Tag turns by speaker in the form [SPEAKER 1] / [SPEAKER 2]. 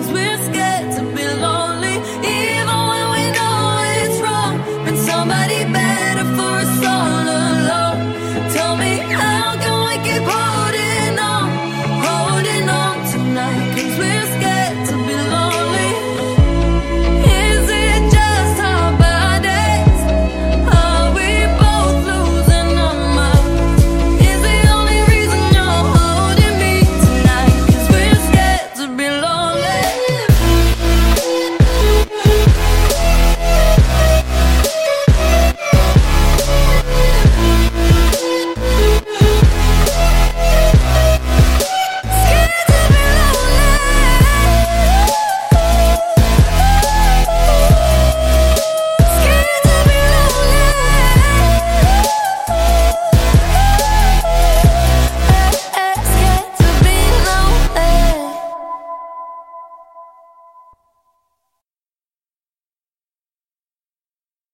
[SPEAKER 1] Cause we're scared to be lonely, even